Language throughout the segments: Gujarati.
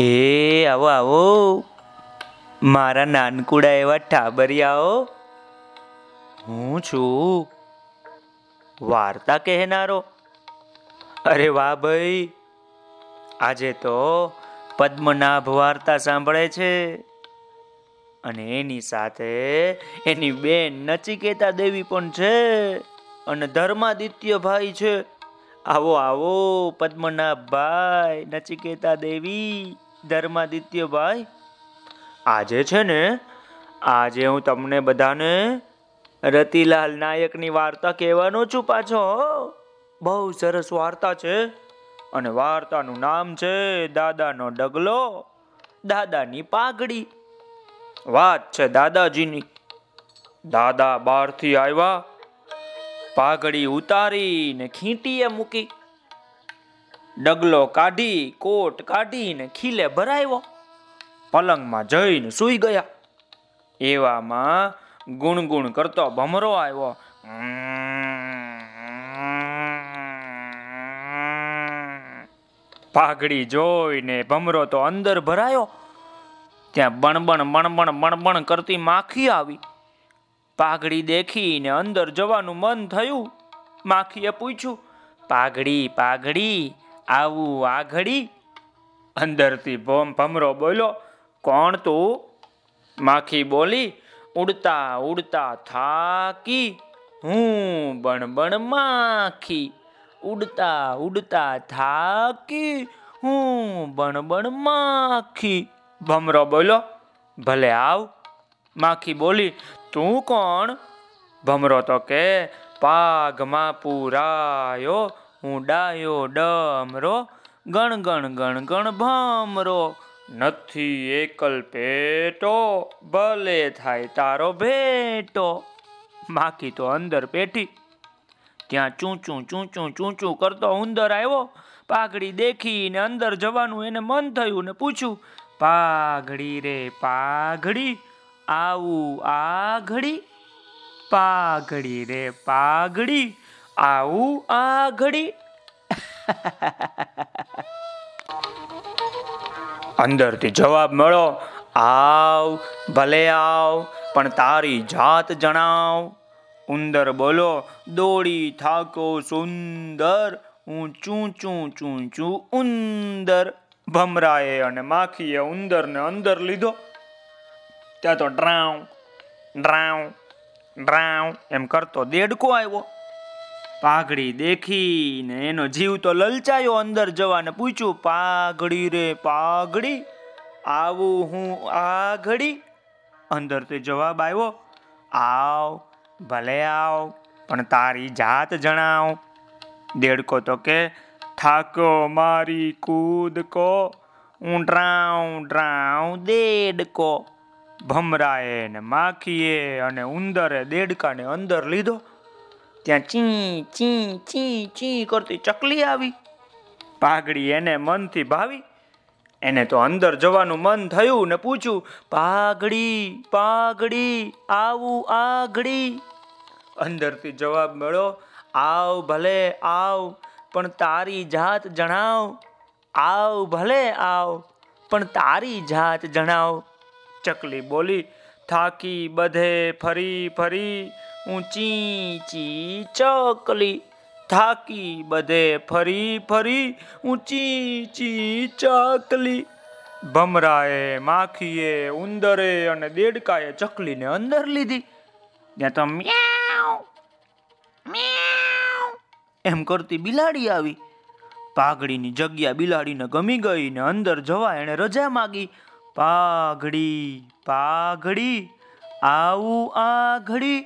એ આવો આવો. મારા નાનકુડા એવા ઠાબરિયાઓ. હું છું. વાર્તા કહેનારો. અરે વાહ ભાઈ. આજે તો પદ્મનાભ વાર્તા સાંભળે છે. અને એની સાથે એની બેન નચિકેતા દેવી પણ છે. અને ધર્માદિત્ય ભાઈ છે. આવો આવો, પદ્મનાભ ભાઈ, નચિકેતા દેવી. ધર્માદિત્ય ભાઈ આજે છે ને, આજે હું તમને બધાને રતિલાલ નાયકની વાર્તા કહેવાનો છું પાછો બહુ સરસ વાર્તા છે અને વાર્તાનું નામ છે દાદાનો ડગલો, દાદાની પાઘડી. વાત છે દાદાજીની. દાદા બહારથી આવ્યા, પાઘડી ઉતારીને ખીંટીએ મૂકી. ડગલો કાઢી, કોટ કાઢીને ખીલે ભરાયો પલંગમાં જઈને સૂઈ ગયા. એવામાં ગુણગુણ કરતો ભમરો આવ્યો. પાઘડી જોઈને ભમરો તો અંદર ભરાયો. ત્યાં બણબણ બણબણ બણબણ કરતી માખી આવી. પાઘડી દેખીને અંદર જવાનું મન થયું. માખીએ પૂછ્યું, પાઘડી પાઘડી આવું આ ઘડી અંદરથી ભોમ ભમરો બોલ્યો, કોણ તું? માખી બોલી, ઉડતા ઉડતા થાકી, હું બણ બણ માખી. ઉડતા ઉડતા થાકી, હું બણ બણ માખી. ભમરો બોલ્યો, ભલે આવ. માખી બોલી, તું કોણ? ભમરો તો કે પાઘમાં પૂરાયો હું ડાયો ડમરો, ગણ ગણ ગણ ગણ ભમરો. નથી એકલ પેટો, ભલે થાય તારો ભેટો. માખી તો અંદર પેઠી ત્યાં ચૂંચું ચૂંચું ચૂંચું કરતો ઉંદર આવ્યો. પાઘડી દેખીને અંદર જવાનું એને મન થયું ને પૂછ્યું, પાઘડી રે પાઘડી, આવું આ ઘડી પાઘડી રે પાઘડી? આવું આ ઘડી. અંદરથી જવાબ મળો, આવ, ભલે આવ, પણ તારી જાત જણાવ. ઉંદર બોલો, દોડી થાકો સુંદર હું ચું ચૂં ચૂં ચૂં, ઉંદર. ભમરાએ અને માખીએ ઉંદરને અંદર લીધો. ત્યાં તો ડ્રાઉ ડ્રાઉ ડ્રાઉ એમ કરતો દેડકો આવ્યો. પાઘડી દેખીને એનો જીવ તો લલચાયો અંદર જવાને પૂછ્યું, પાઘડી રે પાઘડી? આવું હું આ ઘડી અંદરથી જવાબ આવ્યો, આવ, ભલે આવ, પણ તારી જાત જણાવ. દેડકો તો કે, થાકો મારી કૂદકો હું ડ્રાઉ ડ્રાઉ દેડકો. ભમરાએ ને માખીએ અને ઉંદરે દેડકાને અંદર લીધો ત્યાં ચી ચી ચી ચી કરતી ચકલી આવી. પાઘડી એને મનથી ભાવી. એને તો અંદર જવાનું મન થયું ને પૂછ્યું, પાઘડી પાઘડી, આવું આગડી અંદરથી જવાબ મળ્યો, આવ ભલે આવ, પણ તારી જાત જણાવ. આવ ભલે આવ, પણ તારી જાત જણાવ. ચકલી બોલી, થાકી બધે ફરી ફરી ઊંચી ચી ચકલી થાકી બધે ફરી ફરી ઊંચી ચી ચકલી. ભમરાએ માખીએ, ઉંદરે અને દેડકાએ ચકલીને અંદર લીધી. ત્યાં તો એમ કરતી બિલાડી આવી. પાઘડીની જગ્યા બિલાડીને ગમી ગઈ ને અંદર જવા એણે રજા માગી. પાઘડી પાઘડી, આવું આ ઘડી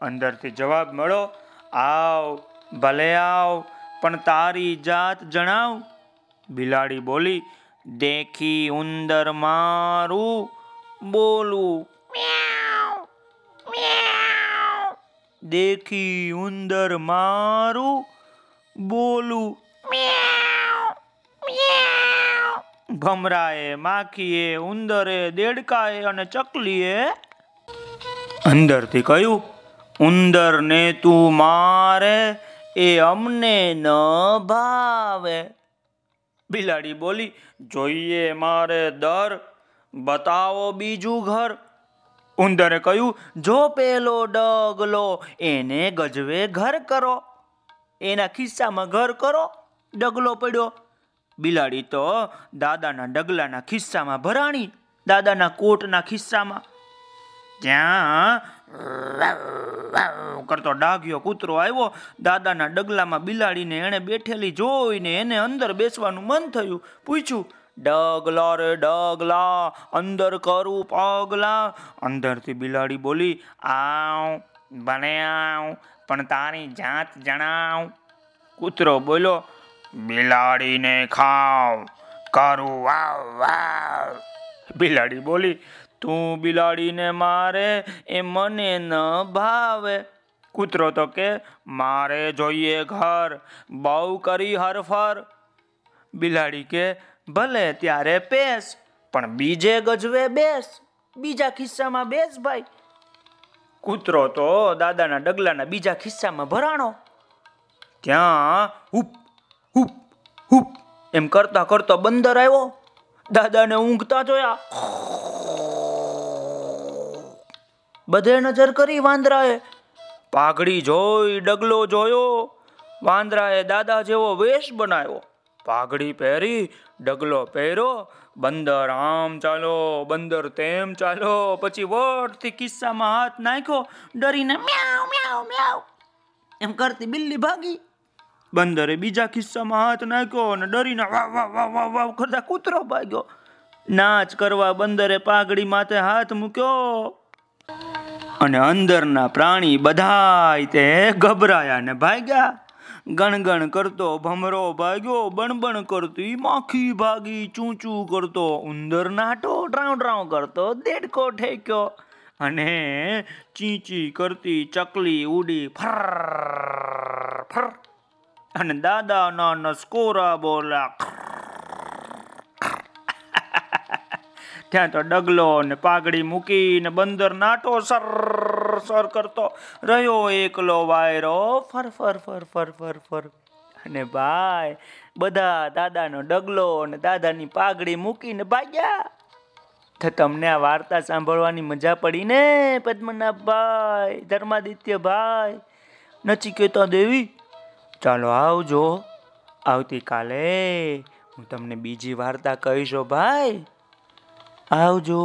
અંદરથી જવાબ મળો. આવ ભલે આવ પણ તારી જાત જણાવ. બિલાડી બોલી દેખી ઉંદર મારું બોલું. દેખી ઉંદર મારું બોલું. ભમરાએ માખીએ ઉંદરે દેડકાએ અને ચકલીએ અંદરથી કહ્યું ઉંદરને તું મારે, એ અમને ન ભાવે. બિલાડી બોલી, જોઈએ મારે દર, બતાવો બીજું ઘર. ઉંદરે કહ્યું, જો પેલો ડગલો, એને ગજવે ઘર કરો. એના ખિસ્સામાં ઘર કરો. ડગલો પડ્યો. બિલાડી તો દાદાના ડગલાના ખિસ્સામાં ભરાણી, દાદાના કોટના ખિસ્સામાં. ત્યાં કરતો ડાઘ્યો કૂતરો આવ્યો. દાદાના ડગલામાં બિલાડીને એણે બેઠેલી જોઈને એને અંદર બેસવાનું મન થયું. પૂછ્યું, ડગલા રે ડગલા, અંદર કરું પગલા? અંદરથી બિલાડી બોલી, આવ બને આવ, પણ તારી જાત જણાવ. કૂતરો બોલો બિલાડીને ખાવ, કરું વાવ વાવ બિલાડી બોલી તું બિલાડીને મારે એ મને ન ભાવે. કૂતરો તો કે, મારે જોઈએ ઘર, બહુ કરી હરફર. બિલાડી કે, ભલે ત્યારે પેસ પણ બીજે ગજવે બેસ, બીજા ખિસ્સામાં બેસ ભાઈ. કૂતરો તો દાદાના ડગલાના બીજા ખિસ્સામાં ભરાણો. ત્યાં હુપ હુપ હુપ એમ કરતા કરતા બંદર આવ્યો. દાદાને ઊંઘતા જોયા. બધે નજર કરી વાંદરાએ. પાઘડી જોઈ ડગલો જોયો. વાંદરાએ દાદા જેવો વેશ બનાવ્યો. પાઘડી પહેરી ડગલો પહેર્યો બંદર આમ ચાલો, બંદર તેમ ચાલો. પછી વળથી કિસ્સામાં હાથ નાખ્યો, ડરીને મ્યાઉ મ્યાઉ મ્યાઉ. એમ કરતી બિલ્લી ભાગી. બંદરે બીજા કિસ્સામાં હાથ નાખ્યો અને ડરીને વાવ વાવ વાવ વાવ વાવ કરતા કૂતરો ભાગ્યો. નાચ કરવા બંદરે પાઘડી માથે હાથ મૂક્યો. અને અંદરના પ્રાણી બધાય તે ગભરાયા ને ભાગ્યા. ગણગણ કરતો, ભમરો ભાગ્યો, બણબણ કરતી માખી ભાગી, ચૂંચું કરતો, ઉંદર નાટો, ડ્રાઉ ડ્રાઉ કરતો, દેડકો ઠેક્યો અને ચીંચી કરતી, ચકલી ઉડી ફર ફર. અને દાદાના નસકોરા બોલ્યા ત્યાં તો ડગલો ને પાઘડી મૂકીને બંદર નાટો સર સર કરતો રહ્યો એકલો વાયરો. ફર ફર ફર ફર ફર ફર. અને ભાઈ, બધા દાદાનો ડગલો અને દાદાની પાઘડી મૂકીને ભાગ્યા. તો તમને આ વાર્તા સાંભળવાની મજા પડી ને પદ્મનાભભાઈ ધર્માદિત્યભાઈ નચિકેતા દેવી? ચાલો આવજો. આવતીકાલે હું તમને બીજી વાર્તા કહીશો ભાઈ. આવજો.